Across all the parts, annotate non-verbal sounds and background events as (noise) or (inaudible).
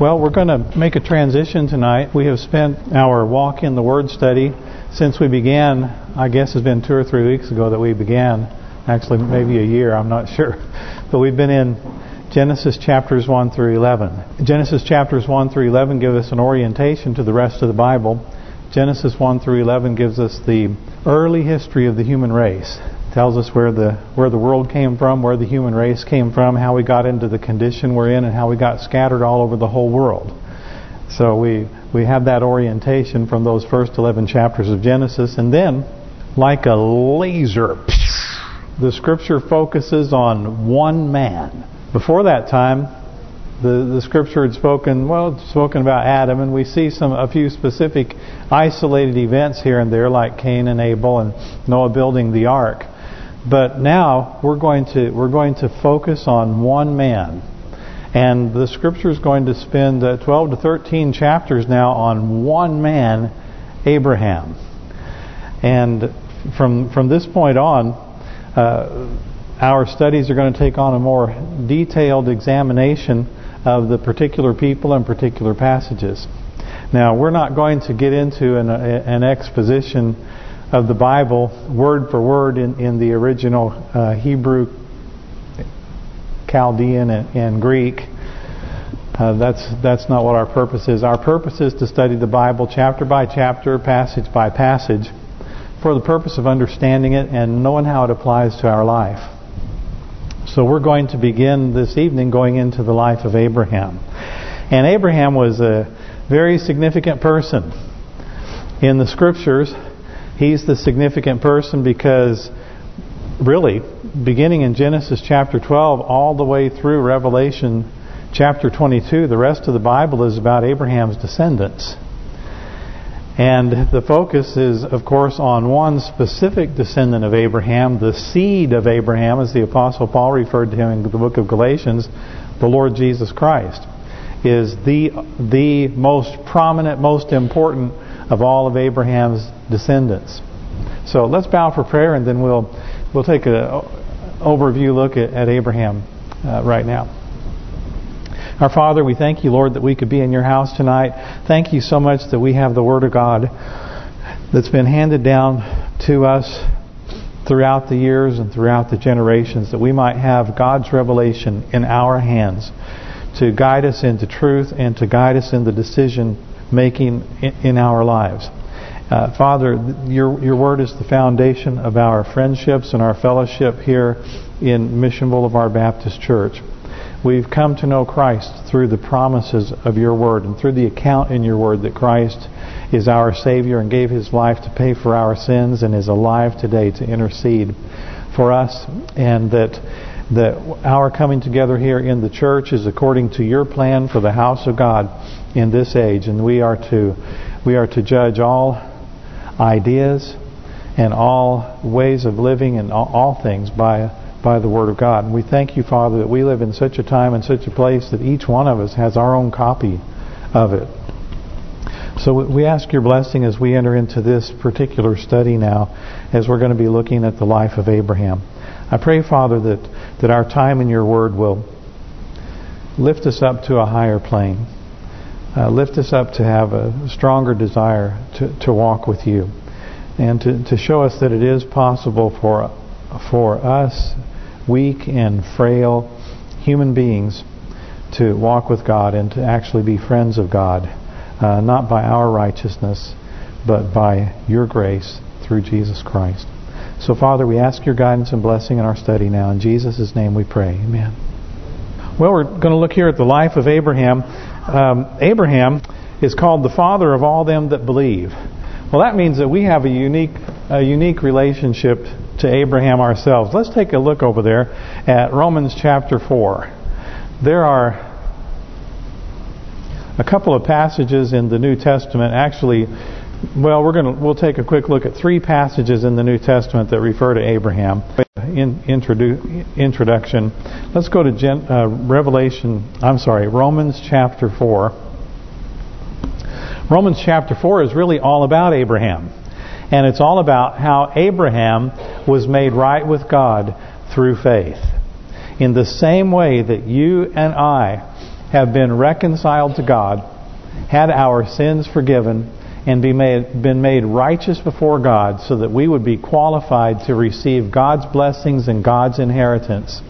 Well, we're going to make a transition tonight. We have spent our walk in the Word study since we began, I guess it's been two or three weeks ago that we began. Actually, maybe a year, I'm not (laughs) sure. But we've been in Genesis chapters 1 through 11. Genesis chapters 1 through 11 give us an orientation to the rest of the Bible. Genesis 1 through 11 gives us the early history of the human race tells us where the where the world came from, where the human race came from, how we got into the condition we're in, and how we got scattered all over the whole world. So we we have that orientation from those first 11 chapters of Genesis, and then, like a laser, the Scripture focuses on one man. Before that time, the the Scripture had spoken well, spoken about Adam, and we see some a few specific isolated events here and there, like Cain and Abel and Noah building the ark. But now we're going to we're going to focus on one man. And the scripture is going to spend uh, 12 to 13 chapters now on one man, Abraham. And from from this point on, uh, our studies are going to take on a more detailed examination of the particular people and particular passages. Now, we're not going to get into an, an exposition of the Bible word for word in, in the original uh, Hebrew, Chaldean, and, and Greek. Uh, that's that's not what our purpose is. Our purpose is to study the Bible chapter by chapter, passage by passage, for the purpose of understanding it and knowing how it applies to our life. So we're going to begin this evening going into the life of Abraham. And Abraham was a very significant person in the Scriptures He's the significant person because really, beginning in Genesis chapter 12 all the way through Revelation chapter 22, the rest of the Bible is about Abraham's descendants. And the focus is, of course, on one specific descendant of Abraham, the seed of Abraham, as the Apostle Paul referred to him in the book of Galatians, the Lord Jesus Christ, is the the most prominent, most important of all of Abraham's descendants. So let's bow for prayer, and then we'll we'll take an overview look at, at Abraham uh, right now. Our Father, we thank you, Lord, that we could be in your house tonight. Thank you so much that we have the Word of God that's been handed down to us throughout the years and throughout the generations, that we might have God's revelation in our hands to guide us into truth and to guide us in the decision making in our lives. Uh, Father, your your word is the foundation of our friendships and our fellowship here in Mission Boulevard Baptist Church. We've come to know Christ through the promises of your word and through the account in your word that Christ is our Savior and gave his life to pay for our sins and is alive today to intercede for us and that that our coming together here in the church is according to your plan for the house of God in this age and we are to we are to judge all ideas and all ways of living and all, all things by by the Word of God. And we thank you, Father, that we live in such a time and such a place that each one of us has our own copy of it. So we ask your blessing as we enter into this particular study now, as we're going to be looking at the life of Abraham. I pray, Father, that, that our time in your word will lift us up to a higher plane. Uh, lift us up to have a stronger desire to, to walk with you. And to, to show us that it is possible for for us, weak and frail human beings, to walk with God and to actually be friends of God. Uh, not by our righteousness, but by your grace through Jesus Christ. So, Father, we ask your guidance and blessing in our study now. In Jesus' name we pray. Amen. Well, we're going to look here at the life of Abraham. Um, Abraham is called the father of all them that believe. Well, that means that we have a unique a unique relationship to Abraham ourselves. Let's take a look over there at Romans chapter 4. There are a couple of passages in the New Testament actually well, we're going to we'll take a quick look at three passages in the New Testament that refer to Abraham. In introdu introduction, let's go to Gen, uh, Revelation. I'm sorry, Romans chapter four. Romans chapter four is really all about Abraham, and it's all about how Abraham was made right with God through faith. In the same way that you and I have been reconciled to God, had our sins forgiven, and be made, been made righteous before God so that we would be qualified to receive God's blessings and God's inheritance.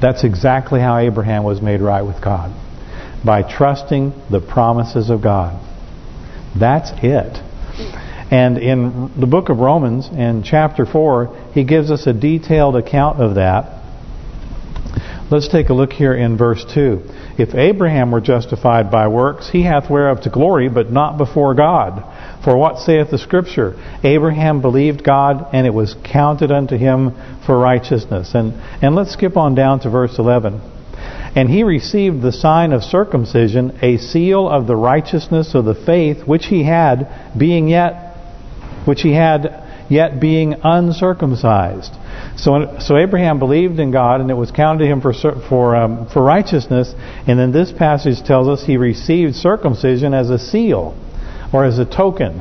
That's exactly how Abraham was made right with God. By trusting the promises of God. That's it. And in the book of Romans, in chapter 4, he gives us a detailed account of that. Let's take a look here in verse 2. If Abraham were justified by works, he hath whereof to glory, but not before God. For what saith the Scripture? Abraham believed God, and it was counted unto him for righteousness. And and let's skip on down to verse 11. And he received the sign of circumcision, a seal of the righteousness of the faith which he had, being yet which he had yet being uncircumcised. So so Abraham believed in God, and it was counted to him for for um, for righteousness. And then this passage tells us he received circumcision as a seal, or as a token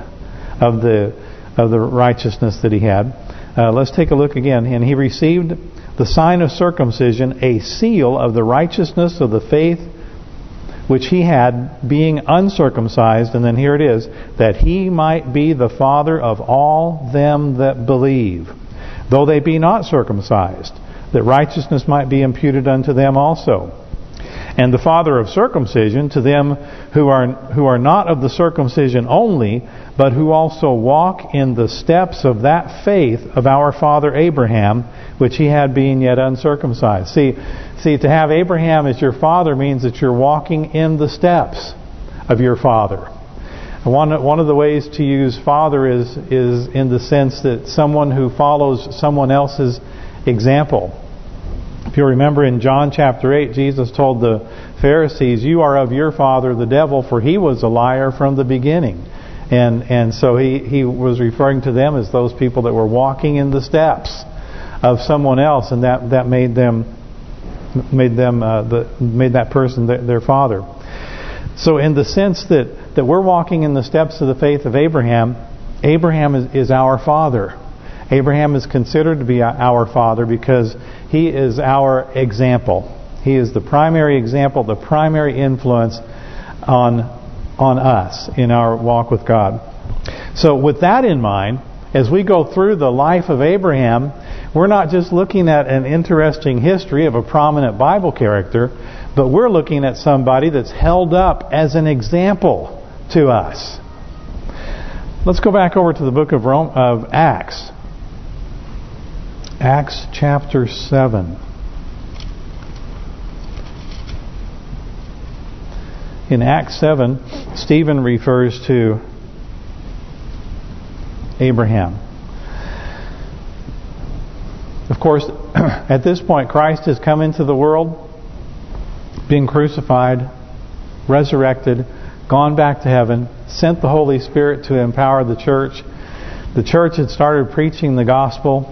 of the of the righteousness that he had. Uh, let's take a look again. And he received the sign of circumcision, a seal of the righteousness of the faith which he had, being uncircumcised, and then here it is, that he might be the father of all them that believe, though they be not circumcised, that righteousness might be imputed unto them also and the father of circumcision to them who are who are not of the circumcision only, but who also walk in the steps of that faith of our father Abraham, which he had being yet uncircumcised. See, see, to have Abraham as your father means that you're walking in the steps of your father. One one of the ways to use father is is in the sense that someone who follows someone else's example. If you remember in John chapter 8, Jesus told the Pharisees, you are of your father the devil, for he was a liar from the beginning. And and so he, he was referring to them as those people that were walking in the steps of someone else, and that that made them made them uh, the made that person their, their father. So in the sense that that we're walking in the steps of the faith of Abraham, Abraham is, is our father. Abraham is considered to be our father because he is our example. He is the primary example, the primary influence on on us in our walk with God. So with that in mind, as we go through the life of Abraham, we're not just looking at an interesting history of a prominent Bible character, but we're looking at somebody that's held up as an example to us. Let's go back over to the book of Rome, of Acts. Acts chapter 7. In Acts 7, Stephen refers to Abraham. Of course, (clears throat) at this point, Christ has come into the world, been crucified, resurrected, gone back to heaven, sent the Holy Spirit to empower the church. The church had started preaching the gospel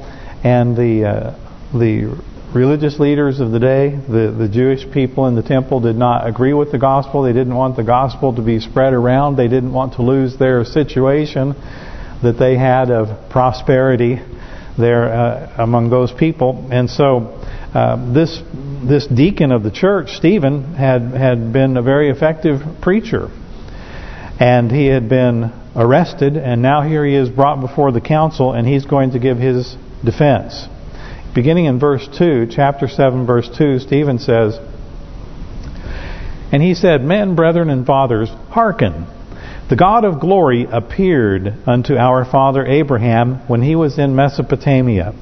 and the uh, the religious leaders of the day, the the Jewish people in the temple did not agree with the gospel. They didn't want the gospel to be spread around. They didn't want to lose their situation that they had of prosperity there uh, among those people. And so uh, this this deacon of the church, Stephen, had had been a very effective preacher. And he had been arrested, and now here he is brought before the council, and he's going to give his defense. Beginning in verse 2, chapter 7, verse 2, Stephen says, And he said, Men, brethren, and fathers, hearken. The God of glory appeared unto our father Abraham when he was in Mesopotamia.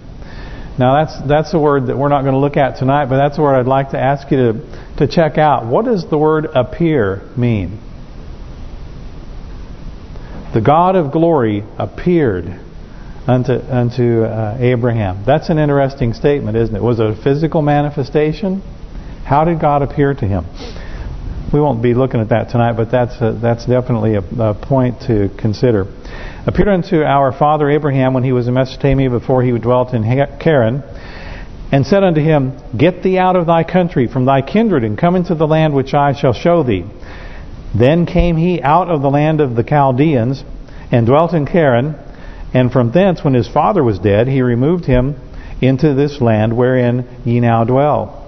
Now that's that's a word that we're not going to look at tonight, but that's a word I'd like to ask you to to check out. What does the word appear mean? The God of glory appeared unto unto uh, Abraham. That's an interesting statement, isn't it? Was it a physical manifestation? How did God appear to him? We won't be looking at that tonight, but that's a, that's definitely a, a point to consider. Appeared unto our father Abraham when he was in Mesopotamia before he dwelt in Charan, and said unto him, Get thee out of thy country, from thy kindred, and come into the land which I shall show thee. Then came he out of the land of the Chaldeans, and dwelt in Charan, and from thence, when his father was dead, he removed him into this land wherein ye now dwell.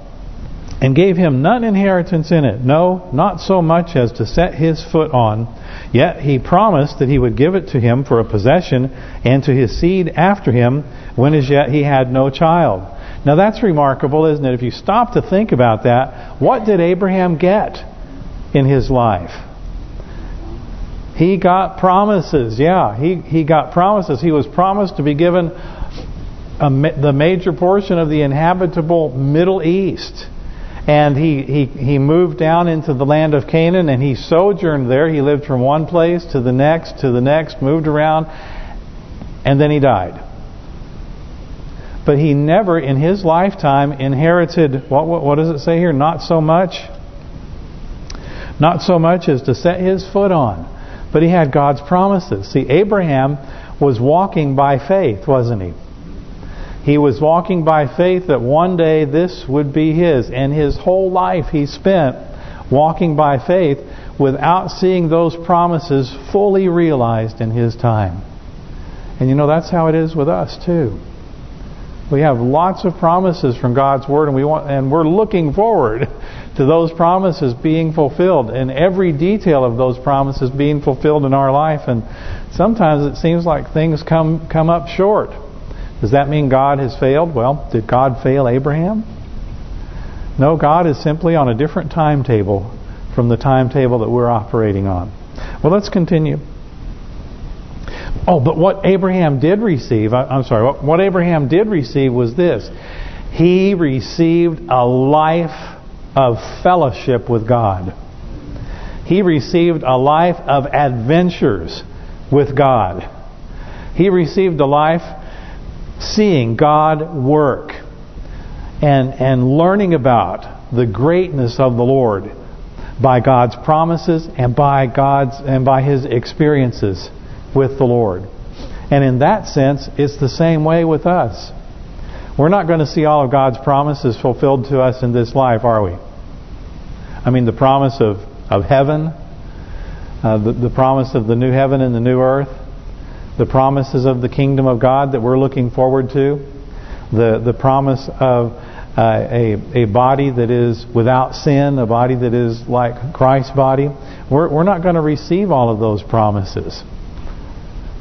and gave him none inheritance in it, no, not so much as to set his foot on. Yet he promised that he would give it to him for a possession and to his seed after him when as yet he had no child. Now that's remarkable, isn't it? If you stop to think about that, what did Abraham get in his life? He got promises, yeah. He he got promises. He was promised to be given a, the major portion of the inhabitable Middle East and he, he, he moved down into the land of Canaan and he sojourned there. He lived from one place to the next, to the next, moved around, and then he died. But he never in his lifetime inherited, what, what, what does it say here? Not so much. Not so much as to set his foot on. But he had God's promises. See, Abraham was walking by faith, wasn't he? He was walking by faith that one day this would be his. And his whole life he spent walking by faith without seeing those promises fully realized in his time. And you know, that's how it is with us too. We have lots of promises from God's Word, and we want, and we're looking forward to those promises being fulfilled, and every detail of those promises being fulfilled in our life. And sometimes it seems like things come come up short. Does that mean God has failed? Well, did God fail Abraham? No, God is simply on a different timetable from the timetable that we're operating on. Well, let's continue. Oh, but what Abraham did receive, I'm sorry, what, what Abraham did receive was this. He received a life of fellowship with God. He received a life of adventures with God. He received a life seeing God work and and learning about the greatness of the Lord by God's promises and by God's and by his experiences with the Lord. And in that sense, it's the same way with us. We're not going to see all of God's promises fulfilled to us in this life, are we? I mean, the promise of, of heaven, uh, the, the promise of the new heaven and the new earth, the promises of the kingdom of God that we're looking forward to, the the promise of uh, a a body that is without sin, a body that is like Christ's body. We're we're not going to receive all of those promises,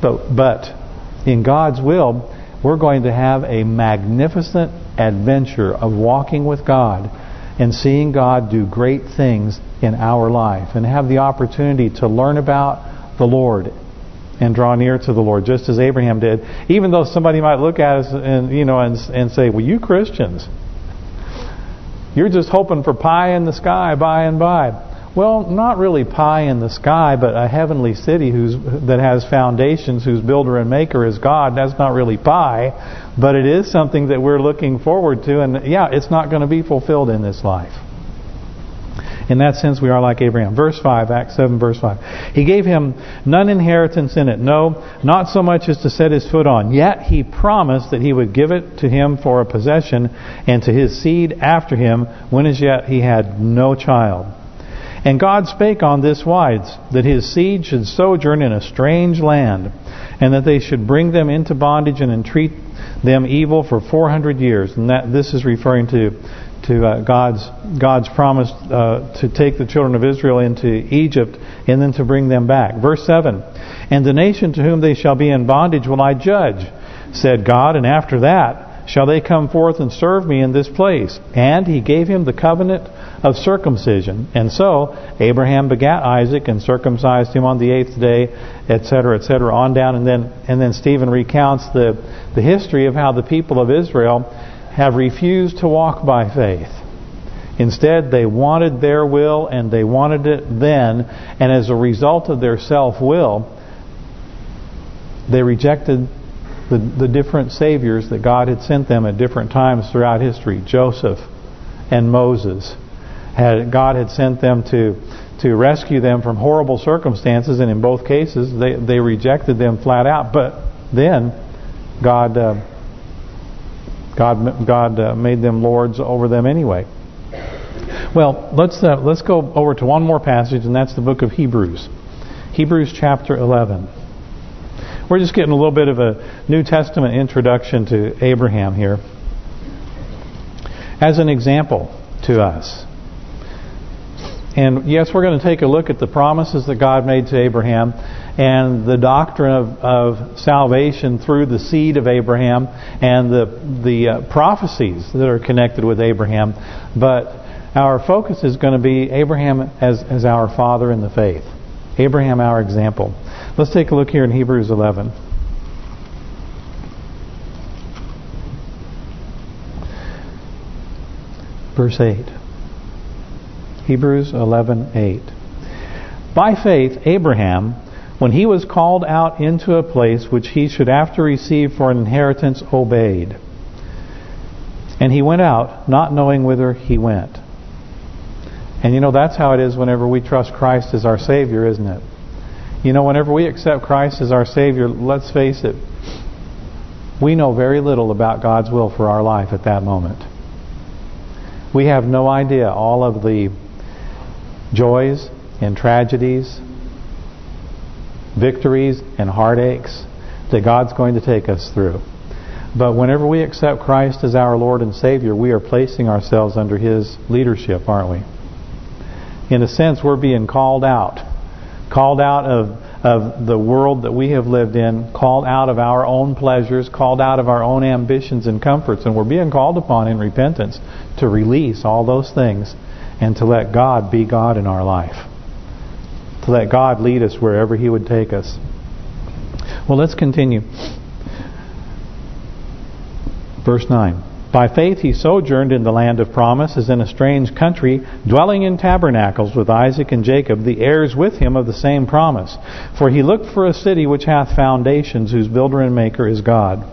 but but in God's will, we're going to have a magnificent adventure of walking with God and seeing God do great things in our life and have the opportunity to learn about the Lord and draw near to the Lord, just as Abraham did. Even though somebody might look at us and you know and and say, "Well, you Christians, you're just hoping for pie in the sky by and by." Well, not really pie in the sky, but a heavenly city who's that has foundations, whose builder and maker is God. That's not really pie, but it is something that we're looking forward to. And yeah, it's not going to be fulfilled in this life. In that sense, we are like Abraham. Verse 5, Acts 7, verse 5. He gave him none inheritance in it. No, not so much as to set his foot on. Yet he promised that he would give it to him for a possession and to his seed after him when as yet he had no child. And God spake on this wise, that his seed should sojourn in a strange land, and that they should bring them into bondage and entreat them evil for 400 years. And that this is referring to to uh, God's God's promise uh, to take the children of Israel into Egypt and then to bring them back. Verse 7, And the nation to whom they shall be in bondage will I judge, said God, and after that shall they come forth and serve me in this place. And he gave him the covenant of circumcision. And so Abraham begat Isaac and circumcised him on the eighth day, etc., etc., on down. And then and then Stephen recounts the the history of how the people of Israel have refused to walk by faith. Instead, they wanted their will and they wanted it then, and as a result of their self-will, they rejected the, the different saviors that God had sent them at different times throughout history. Joseph and Moses. had God had sent them to to rescue them from horrible circumstances, and in both cases, they they rejected them flat out. But then, God uh, God God uh, made them lords over them anyway. Well, let's uh, let's go over to one more passage, and that's the book of Hebrews. Hebrews chapter 11. We're just getting a little bit of a New Testament introduction to Abraham here. As an example to us. And yes, we're going to take a look at the promises that God made to Abraham and the doctrine of, of salvation through the seed of Abraham and the the uh, prophecies that are connected with Abraham. But our focus is going to be Abraham as, as our father in the faith. Abraham, our example. Let's take a look here in Hebrews 11. Verse 8. Hebrews 11:8. By faith, Abraham, when he was called out into a place which he should after receive for an inheritance, obeyed. And he went out, not knowing whither he went. And you know, that's how it is whenever we trust Christ as our Savior, isn't it? You know, whenever we accept Christ as our Savior, let's face it, we know very little about God's will for our life at that moment. We have no idea all of the joys and tragedies, victories and heartaches that God's going to take us through. But whenever we accept Christ as our Lord and Savior, we are placing ourselves under His leadership, aren't we? In a sense, we're being called out. Called out of of the world that we have lived in, called out of our own pleasures, called out of our own ambitions and comforts, and we're being called upon in repentance to release all those things and to let God be God in our life. To let God lead us wherever He would take us. Well, let's continue. Verse 9. By faith he sojourned in the land of promise as in a strange country, dwelling in tabernacles with Isaac and Jacob, the heirs with him of the same promise. For he looked for a city which hath foundations, whose builder and maker is God.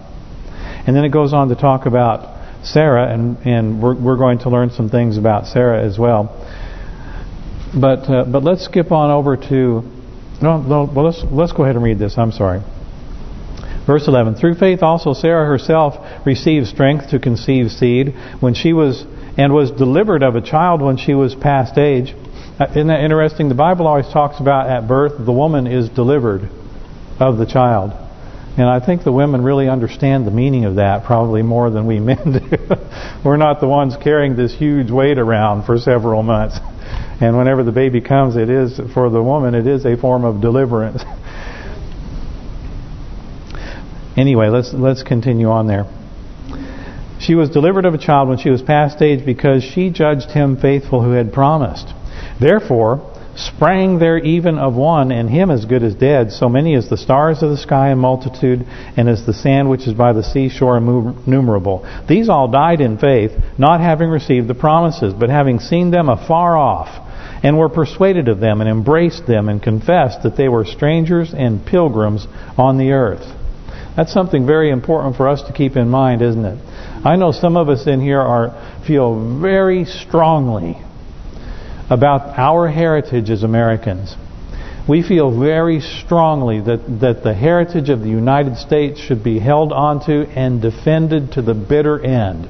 And then it goes on to talk about Sarah, and and we're we're going to learn some things about Sarah as well. But uh, but let's skip on over to no no well let's let's go ahead and read this. I'm sorry. Verse 11, Through faith also Sarah herself received strength to conceive seed when she was and was delivered of a child when she was past age. Uh, isn't that interesting? The Bible always talks about at birth the woman is delivered of the child. And I think the women really understand the meaning of that probably more than we (laughs) men do. We're not the ones carrying this huge weight around for several months. And whenever the baby comes, it is, for the woman, it is a form of deliverance. (laughs) Anyway, let's let's continue on there. She was delivered of a child when she was past age because she judged him faithful who had promised. Therefore, sprang there even of one, and him as good as dead, so many as the stars of the sky in multitude, and as the sand which is by the seashore innumerable. These all died in faith, not having received the promises, but having seen them afar off, and were persuaded of them, and embraced them, and confessed that they were strangers and pilgrims on the earth. That's something very important for us to keep in mind, isn't it? I know some of us in here are feel very strongly about our heritage as Americans. We feel very strongly that, that the heritage of the United States should be held onto and defended to the bitter end.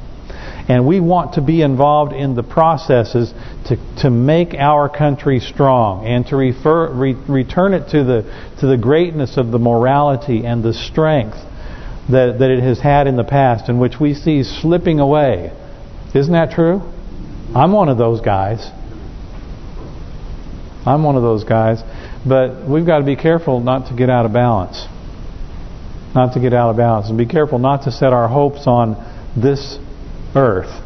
And we want to be involved in the processes to to make our country strong and to refer re, return it to the to the greatness of the morality and the strength that that it has had in the past, and which we see slipping away. Isn't that true? I'm one of those guys. I'm one of those guys. But we've got to be careful not to get out of balance. Not to get out of balance. And be careful not to set our hopes on this earth.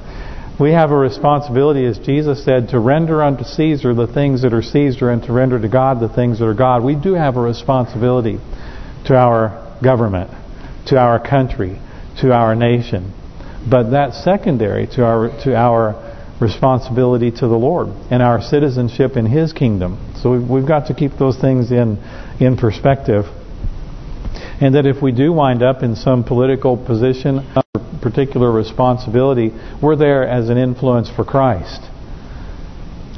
We have a responsibility, as Jesus said, to render unto Caesar the things that are Caesar and to render to God the things that are God. We do have a responsibility to our government, to our country, to our nation. But that's secondary to our to our responsibility to the Lord and our citizenship in His kingdom. So we've, we've got to keep those things in in perspective. And that if we do wind up in some political position, particular responsibility, we're there as an influence for Christ.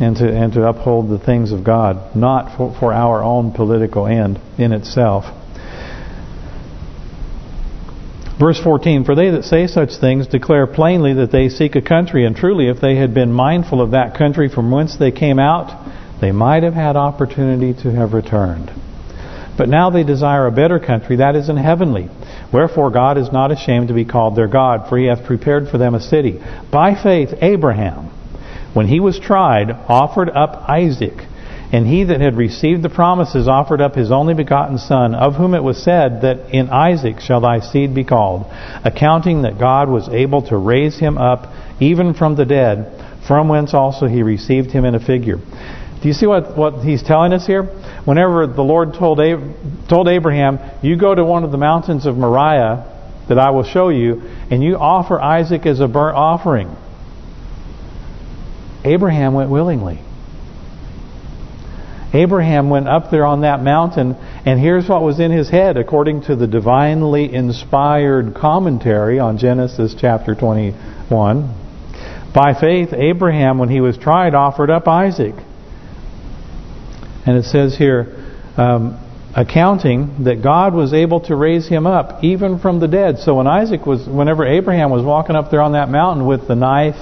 And to and to uphold the things of God, not for, for our own political end in itself. Verse 14, For they that say such things declare plainly that they seek a country, and truly if they had been mindful of that country from whence they came out, they might have had opportunity to have returned. But now they desire a better country, that is in heavenly. Wherefore God is not ashamed to be called their God, for he hath prepared for them a city. By faith Abraham, when he was tried, offered up Isaac. And he that had received the promises offered up his only begotten son, of whom it was said that in Isaac shall thy seed be called, accounting that God was able to raise him up even from the dead, from whence also he received him in a figure. Do you see what, what he's telling us here? Whenever the Lord told told Abraham, you go to one of the mountains of Moriah that I will show you, and you offer Isaac as a burnt offering. Abraham went willingly. Abraham went up there on that mountain, and here's what was in his head, according to the divinely inspired commentary on Genesis chapter 21. By faith, Abraham, when he was tried, offered up Isaac. And it says here, um, accounting that God was able to raise him up even from the dead. So when Isaac was, whenever Abraham was walking up there on that mountain with the knife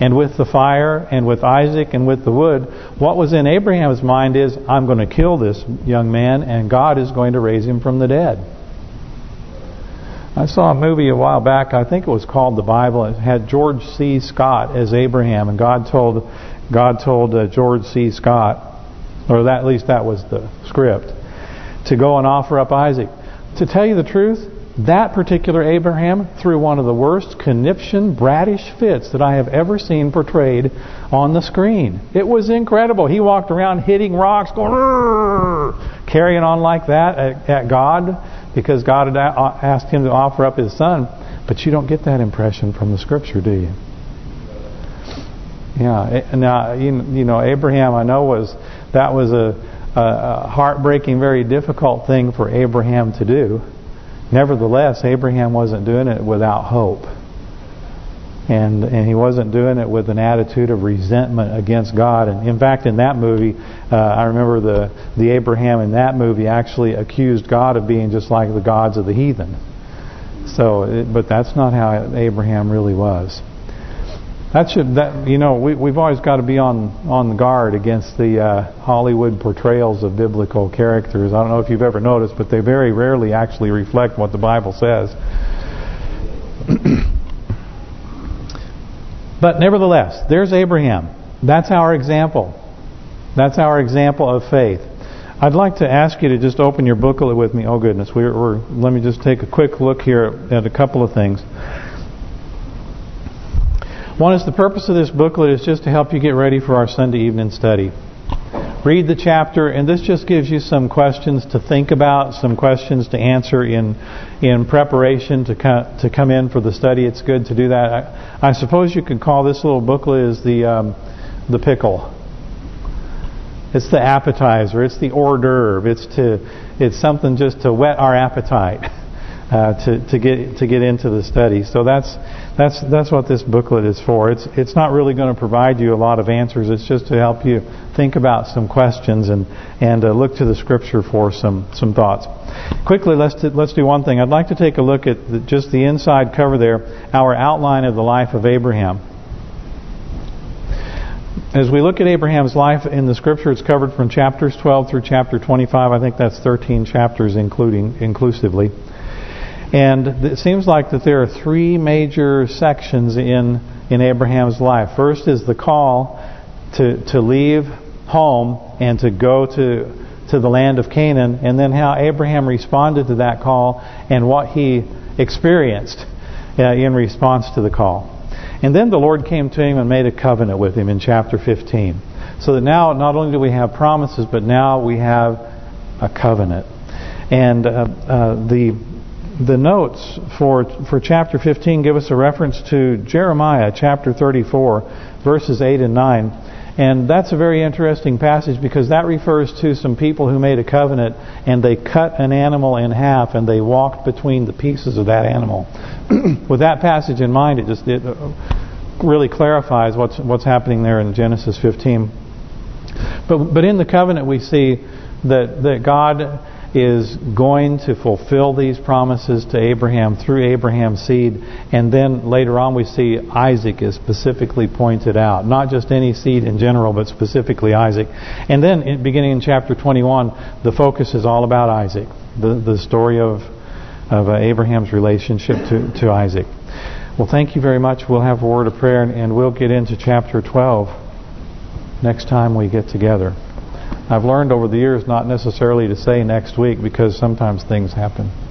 and with the fire and with Isaac and with the wood, what was in Abraham's mind is, I'm going to kill this young man and God is going to raise him from the dead. I saw a movie a while back, I think it was called The Bible. It had George C. Scott as Abraham, and God told God told uh, George C. Scott, or that, at least that was the script, to go and offer up Isaac. To tell you the truth, that particular Abraham threw one of the worst conniption, brattish fits that I have ever seen portrayed on the screen. It was incredible. He walked around hitting rocks, going, carrying on like that at, at God because God had uh, asked him to offer up his son. But you don't get that impression from the Scripture, do you? Yeah. Eh, now, you know, Abraham, I know was that was a, a heartbreaking, very difficult thing for Abraham to do. Nevertheless, Abraham wasn't doing it without hope. And and he wasn't doing it with an attitude of resentment against God. And in fact, in that movie, uh, I remember the the Abraham in that movie actually accused God of being just like the gods of the heathen. So, but that's not how Abraham really was. That should that you know we we've always got to be on on guard against the uh, Hollywood portrayals of biblical characters. I don't know if you've ever noticed, but they very rarely actually reflect what the Bible says. (clears throat) but nevertheless, there's Abraham. That's our example. That's our example of faith. I'd like to ask you to just open your booklet with me. Oh goodness, we're, we're let me just take a quick look here at a couple of things. One is the purpose of this booklet is just to help you get ready for our Sunday evening study. Read the chapter, and this just gives you some questions to think about, some questions to answer in in preparation to come, to come in for the study. It's good to do that. I, I suppose you could call this little booklet is the um, the pickle. It's the appetizer. It's the hors d'oeuvre. It's to it's something just to whet our appetite. (laughs) Uh, to to get to get into the study. So that's that's that's what this booklet is for. It's it's not really going to provide you a lot of answers. It's just to help you think about some questions and and uh, look to the Scripture for some some thoughts. Quickly, let's do, let's do one thing. I'd like to take a look at the, just the inside cover there, our outline of the life of Abraham. As we look at Abraham's life in the Scripture, it's covered from chapters 12 through chapter 25. I think that's 13 chapters including inclusively. And it seems like that there are three major sections in in Abraham's life. First is the call to to leave home and to go to to the land of Canaan, and then how Abraham responded to that call and what he experienced uh, in response to the call. And then the Lord came to him and made a covenant with him in chapter 15. So that now not only do we have promises, but now we have a covenant. And uh, uh, the the notes for for chapter 15 give us a reference to Jeremiah chapter 34 verses 8 and 9 and that's a very interesting passage because that refers to some people who made a covenant and they cut an animal in half and they walked between the pieces of that animal. (clears throat) With that passage in mind it just it uh, really clarifies what's what's happening there in Genesis 15 but but in the covenant we see that that God is going to fulfill these promises to Abraham through Abraham's seed. And then later on we see Isaac is specifically pointed out. Not just any seed in general, but specifically Isaac. And then in, beginning in chapter 21, the focus is all about Isaac. The the story of of uh, Abraham's relationship to, to Isaac. Well, thank you very much. We'll have a word of prayer and, and we'll get into chapter 12 next time we get together. I've learned over the years not necessarily to say next week because sometimes things happen.